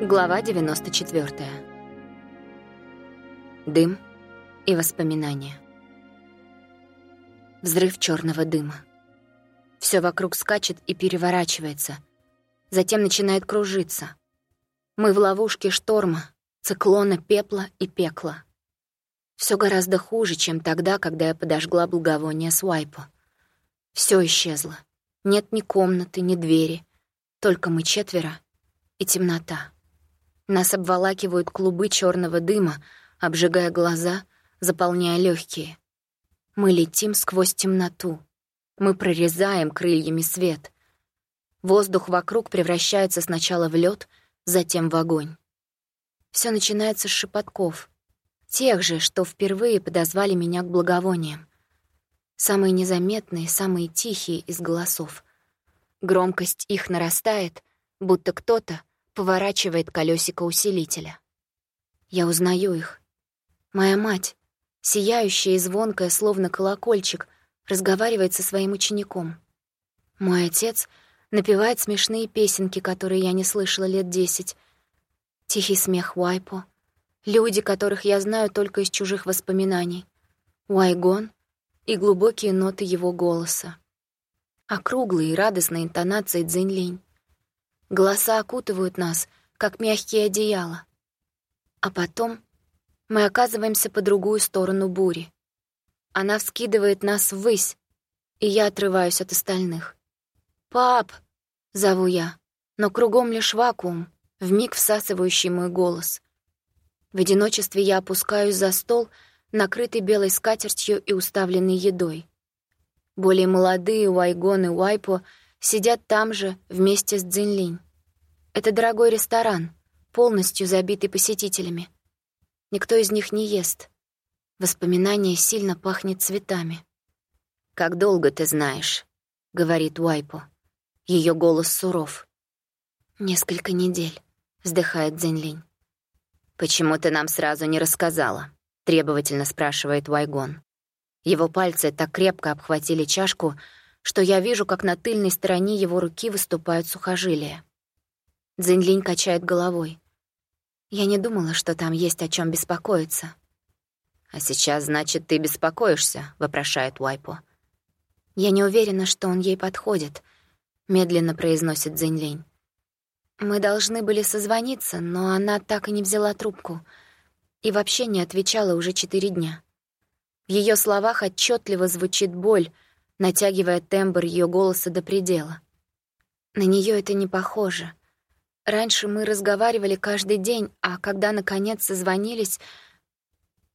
Глава 94. Дым и воспоминания. Взрыв черного дыма. Все вокруг скачет и переворачивается, затем начинает кружиться. Мы в ловушке шторма, циклона пепла и пекла. Все гораздо хуже, чем тогда, когда я подожгла благовоние свайпа. Все исчезло. Нет ни комнаты, ни двери. Только мы четверо и темнота. Нас обволакивают клубы черного дыма, обжигая глаза, заполняя легкие. Мы летим сквозь темноту. Мы прорезаем крыльями свет. Воздух вокруг превращается сначала в лед, затем в огонь. Все начинается с шепотков. Тех же, что впервые подозвали меня к благовониям. Самые незаметные, самые тихие из голосов. Громкость их нарастает, будто кто-то поворачивает колесико усилителя. Я узнаю их. Моя мать, сияющая и звонкая, словно колокольчик, разговаривает со своим учеником. Мой отец напевает смешные песенки, которые я не слышала лет десять. Тихий смех Уайпо. Люди, которых я знаю только из чужих воспоминаний. Уайгон и глубокие ноты его голоса. Округлые и радостные интонации Цзиньлинь. Голоса окутывают нас, как мягкие одеяла. А потом мы оказываемся по другую сторону бури. Она вскидывает нас ввысь, и я отрываюсь от остальных. «Пап!» — зову я, но кругом лишь вакуум, вмиг всасывающий мой голос. В одиночестве я опускаюсь за стол, накрытый белой скатертью и уставленный едой. Более молодые Уайгон и Уайпо сидят там же вместе с Цзиньлинь. Это дорогой ресторан, полностью забитый посетителями. Никто из них не ест. Воспоминание сильно пахнет цветами. «Как долго ты знаешь?» — говорит Уайпо. Ее голос суров. «Несколько недель», — вздыхает Дзенлинь. «Почему ты нам сразу не рассказала?» — требовательно спрашивает Уайгон. Его пальцы так крепко обхватили чашку, что я вижу, как на тыльной стороне его руки выступают сухожилия. Дзиньлинь качает головой. Я не думала, что там есть о чем беспокоиться. «А сейчас, значит, ты беспокоишься?» — вопрошает Уайпо. «Я не уверена, что он ей подходит», — медленно произносит Дзиньлинь. «Мы должны были созвониться, но она так и не взяла трубку и вообще не отвечала уже четыре дня. В ее словах отчетливо звучит боль, натягивая тембр ее голоса до предела. На нее это не похоже. Раньше мы разговаривали каждый день, а когда, наконец, созвонились,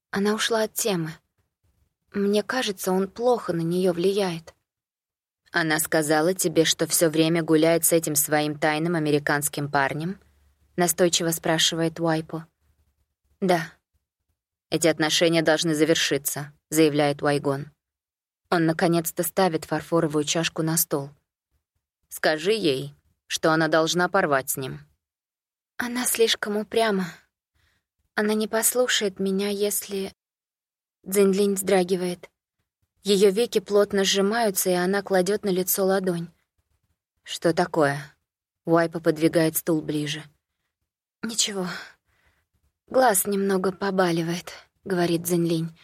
она ушла от темы. Мне кажется, он плохо на нее влияет. Она сказала тебе, что все время гуляет с этим своим тайным американским парнем? Настойчиво спрашивает Уайпо. Да. Эти отношения должны завершиться, заявляет Уайгон. Он наконец-то ставит фарфоровую чашку на стол. Скажи ей, что она должна порвать с ним. Она слишком упряма. Она не послушает меня, если... Дзиньлинь вздрагивает. Ее веки плотно сжимаются, и она кладет на лицо ладонь. «Что такое?» Уайпа подвигает стул ближе. «Ничего. Глаз немного побаливает», — говорит Дзиньлинь.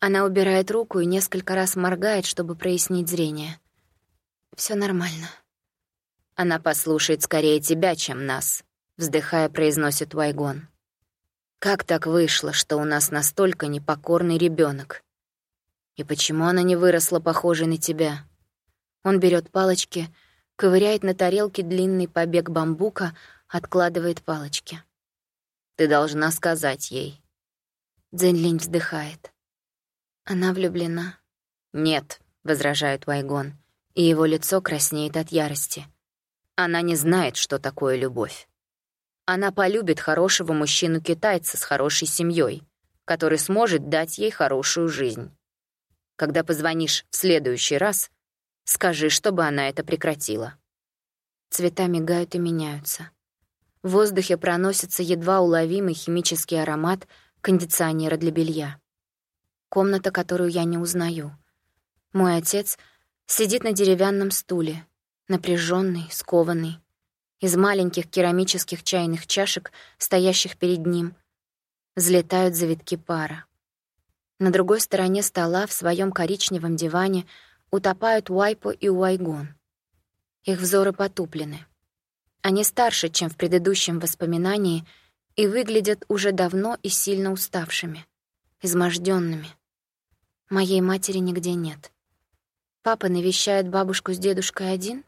Она убирает руку и несколько раз моргает, чтобы прояснить зрение. Все нормально». «Она послушает скорее тебя, чем нас», — вздыхая, произносит Вайгон. «Как так вышло, что у нас настолько непокорный ребенок? И почему она не выросла похожей на тебя?» Он берет палочки, ковыряет на тарелке длинный побег бамбука, откладывает палочки. «Ты должна сказать ей». Дзэньлинь вздыхает. «Она влюблена?» «Нет», — возражает Вайгон, и его лицо краснеет от ярости. Она не знает, что такое любовь. Она полюбит хорошего мужчину-китайца с хорошей семьей, который сможет дать ей хорошую жизнь. Когда позвонишь в следующий раз, скажи, чтобы она это прекратила. Цвета мигают и меняются. В воздухе проносится едва уловимый химический аромат кондиционера для белья. Комната, которую я не узнаю. Мой отец сидит на деревянном стуле, напряженный, скованный. Из маленьких керамических чайных чашек, стоящих перед ним, взлетают завитки пара. На другой стороне стола, в своем коричневом диване, утопают Уайпо и Уайгон. Их взоры потуплены. Они старше, чем в предыдущем воспоминании, и выглядят уже давно и сильно уставшими, изможденными. Моей матери нигде нет. Папа навещает бабушку с дедушкой один?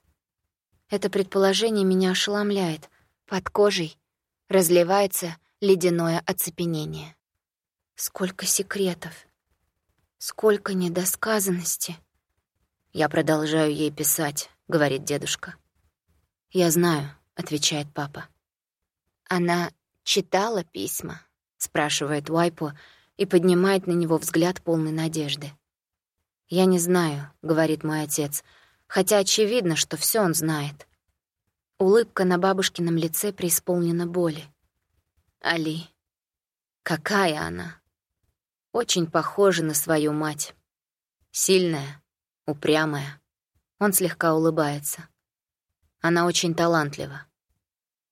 Это предположение меня ошеломляет. Под кожей разливается ледяное оцепенение. Сколько секретов, сколько недосказанности. «Я продолжаю ей писать», — говорит дедушка. «Я знаю», — отвечает папа. «Она читала письма?» — спрашивает Уайпо и поднимает на него взгляд полный надежды. «Я не знаю», — говорит мой отец, хотя очевидно, что все он знает. Улыбка на бабушкином лице преисполнена боли. Али. Какая она? Очень похожа на свою мать. Сильная, упрямая. Он слегка улыбается. Она очень талантлива.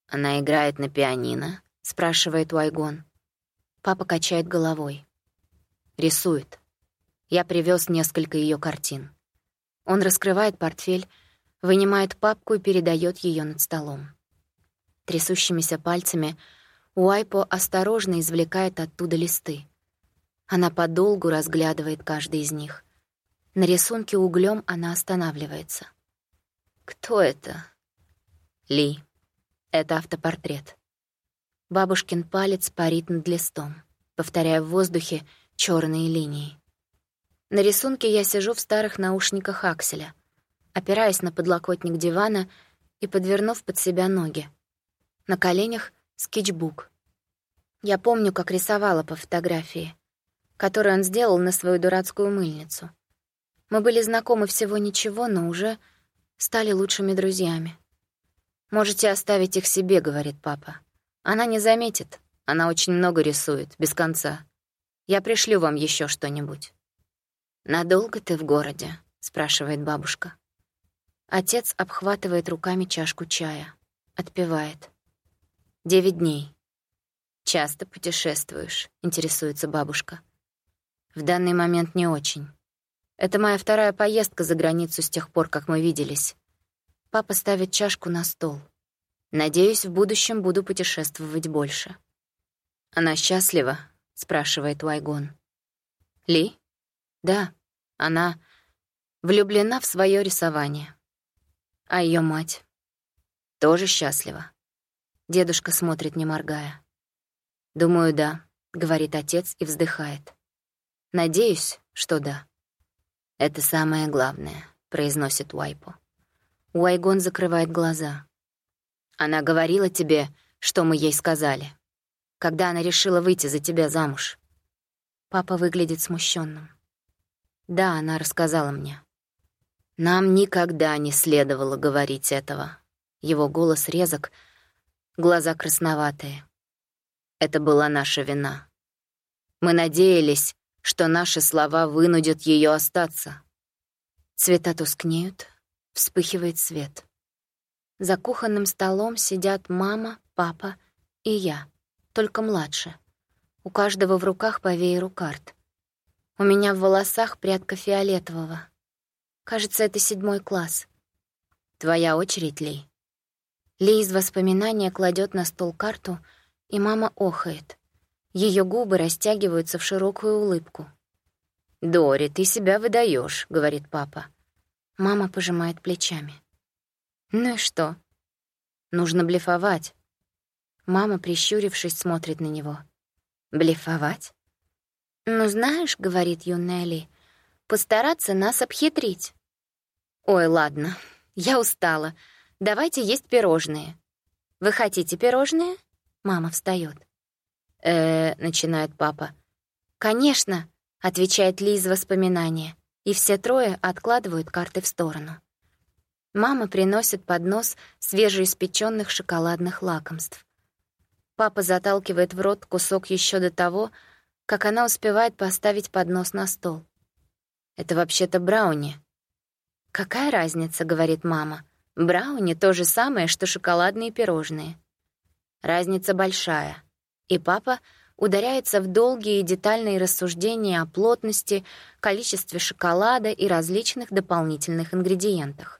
Она играет на пианино, спрашивает Уайгон. Папа качает головой. Рисует. Я привез несколько ее картин. Он раскрывает портфель, вынимает папку и передает ее над столом. Трясущимися пальцами Уайпо осторожно извлекает оттуда листы. Она подолгу разглядывает каждый из них. На рисунке углем она останавливается. «Кто это?» «Ли. Это автопортрет». Бабушкин палец парит над листом, повторяя в воздухе черные линии. На рисунке я сижу в старых наушниках Акселя, опираясь на подлокотник дивана и подвернув под себя ноги. На коленях — скетчбук. Я помню, как рисовала по фотографии который он сделал на свою дурацкую мыльницу. Мы были знакомы всего ничего, но уже стали лучшими друзьями. «Можете оставить их себе», — говорит папа. «Она не заметит. Она очень много рисует, без конца. Я пришлю вам еще что-нибудь». «Надолго ты в городе?» — спрашивает бабушка. Отец обхватывает руками чашку чая. Отпивает. «Девять дней». «Часто путешествуешь?» — интересуется бабушка. В данный момент не очень. Это моя вторая поездка за границу с тех пор, как мы виделись. Папа ставит чашку на стол. Надеюсь, в будущем буду путешествовать больше. «Она счастлива?» — спрашивает Уайгон. «Ли?» «Да, она влюблена в свое рисование. А ее мать?» «Тоже счастлива?» Дедушка смотрит, не моргая. «Думаю, да», — говорит отец и вздыхает. Надеюсь, что да. Это самое главное, произносит Уайпо. Уайгон закрывает глаза. Она говорила тебе, что мы ей сказали. Когда она решила выйти за тебя замуж. Папа выглядит смущенным. Да, она рассказала мне. Нам никогда не следовало говорить этого. Его голос резок, глаза красноватые. Это была наша вина. Мы надеялись, что наши слова вынудят ее остаться. Цвета тускнеют, вспыхивает свет. За кухонным столом сидят мама, папа и я, только младше. У каждого в руках по вееру карт. У меня в волосах прядка фиолетового. Кажется, это седьмой класс. Твоя очередь, Ли. Ли из воспоминания кладет на стол карту, и мама охает. Ее губы растягиваются в широкую улыбку. «Дори, ты себя выдаешь, говорит папа. Мама пожимает плечами. «Ну и что? Нужно блефовать». Мама, прищурившись, смотрит на него. «Блефовать?» «Ну, знаешь, — говорит юная постараться нас обхитрить». «Ой, ладно, я устала. Давайте есть пирожные». «Вы хотите пирожные?» Мама встает э начинает папа. «Конечно», — отвечает Ли из воспоминания, и все трое откладывают карты в сторону. Мама приносит поднос свежеиспеченных шоколадных лакомств. Папа заталкивает в рот кусок еще до того, как она успевает поставить поднос на стол. «Это вообще-то брауни». «Какая разница?» — говорит мама. Брауни — то же самое, что шоколадные пирожные. Разница большая. И папа ударяется в долгие и детальные рассуждения о плотности, количестве шоколада и различных дополнительных ингредиентах.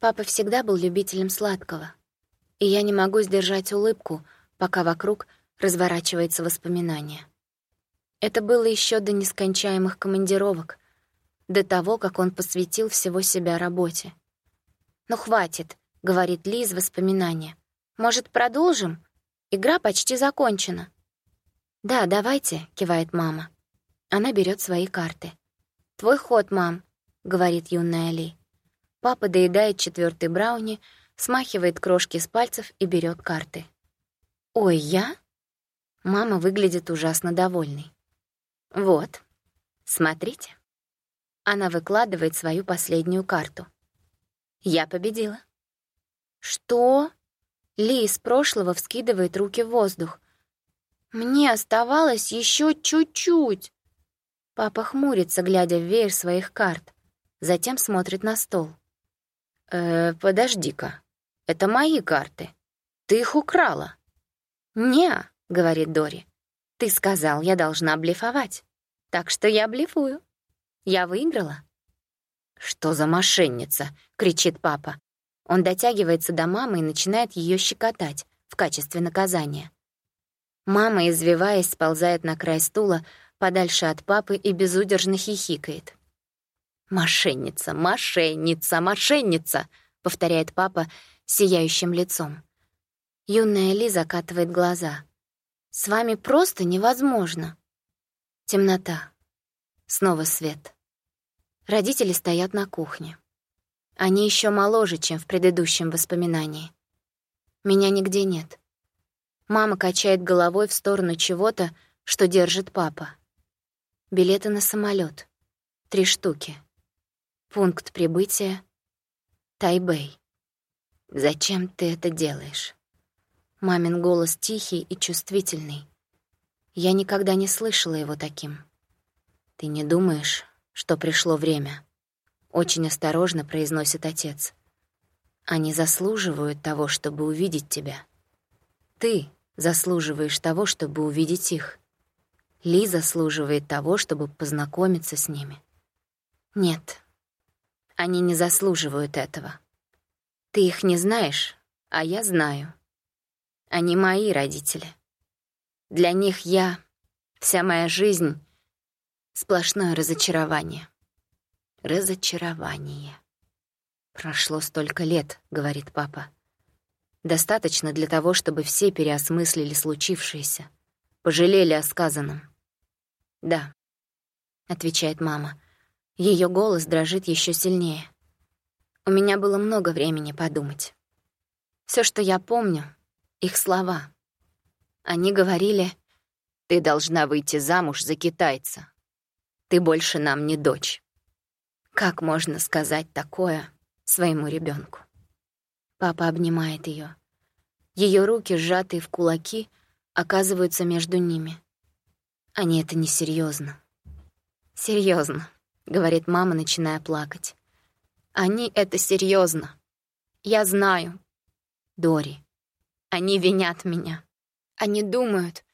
Папа всегда был любителем сладкого, и я не могу сдержать улыбку, пока вокруг разворачивается воспоминание. Это было еще до нескончаемых командировок, до того, как он посвятил всего себя работе. «Ну, хватит», — говорит Лиз воспоминания. «Может, продолжим? Игра почти закончена». «Да, давайте», — кивает мама. Она берет свои карты. «Твой ход, мам», — говорит юная Ли. Папа доедает четвертый брауни, смахивает крошки с пальцев и берет карты. «Ой, я?» Мама выглядит ужасно довольной. «Вот, смотрите». Она выкладывает свою последнюю карту. «Я победила». «Что?» Ли из прошлого вскидывает руки в воздух. Мне оставалось еще чуть-чуть. Папа хмурится, глядя в веер своих карт. Затем смотрит на стол. «Э, подожди-ка. Это мои карты. Ты их украла». «Не», — говорит Дори. «Ты сказал, я должна блефовать. Так что я блефую. Я выиграла». «Что за мошенница?» — кричит папа. Он дотягивается до мамы и начинает ее щекотать в качестве наказания. Мама, извиваясь, сползает на край стула, подальше от папы и безудержно хихикает. «Мошенница, мошенница, мошенница!» — повторяет папа сияющим лицом. Юная Ли закатывает глаза. «С вами просто невозможно!» Темнота. Снова свет. Родители стоят на кухне. Они еще моложе, чем в предыдущем воспоминании. Меня нигде нет. Мама качает головой в сторону чего-то, что держит папа. Билеты на самолет. Три штуки. Пункт прибытия. Тайбэй. «Зачем ты это делаешь?» Мамин голос тихий и чувствительный. Я никогда не слышала его таким. «Ты не думаешь, что пришло время?» Очень осторожно произносит отец. «Они заслуживают того, чтобы увидеть тебя. Ты заслуживаешь того, чтобы увидеть их. Ли заслуживает того, чтобы познакомиться с ними. Нет, они не заслуживают этого. Ты их не знаешь, а я знаю. Они мои родители. Для них я, вся моя жизнь — сплошное разочарование. Разочарование. «Прошло столько лет», — говорит папа. Достаточно для того, чтобы все переосмыслили случившееся, пожалели о сказанном. «Да», — отвечает мама. Ее голос дрожит еще сильнее. У меня было много времени подумать. Все, что я помню, — их слова. Они говорили, «Ты должна выйти замуж за китайца. Ты больше нам не дочь». Как можно сказать такое своему ребенку? Папа обнимает ее. Ее руки, сжатые в кулаки, оказываются между ними. Они это несерьезно. Серьезно, говорит мама, начиная плакать. Они это серьезно. Я знаю. Дори. Они винят меня. Они думают,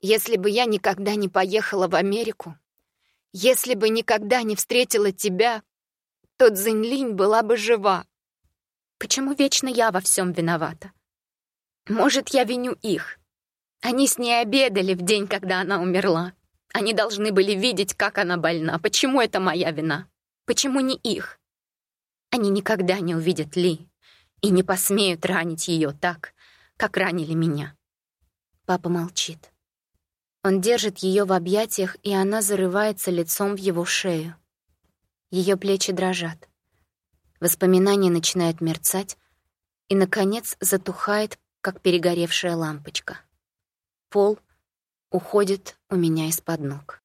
если бы я никогда не поехала в Америку, если бы никогда не встретила тебя, то Цзиньлинь была бы жива. Почему вечно я во всем виновата? Может, я виню их? Они с ней обедали в день, когда она умерла. Они должны были видеть, как она больна. Почему это моя вина? Почему не их? Они никогда не увидят Ли и не посмеют ранить ее так, как ранили меня. Папа молчит. Он держит ее в объятиях, и она зарывается лицом в его шею. Ее плечи дрожат. Воспоминание начинает мерцать и, наконец, затухает, как перегоревшая лампочка. Пол уходит у меня из-под ног.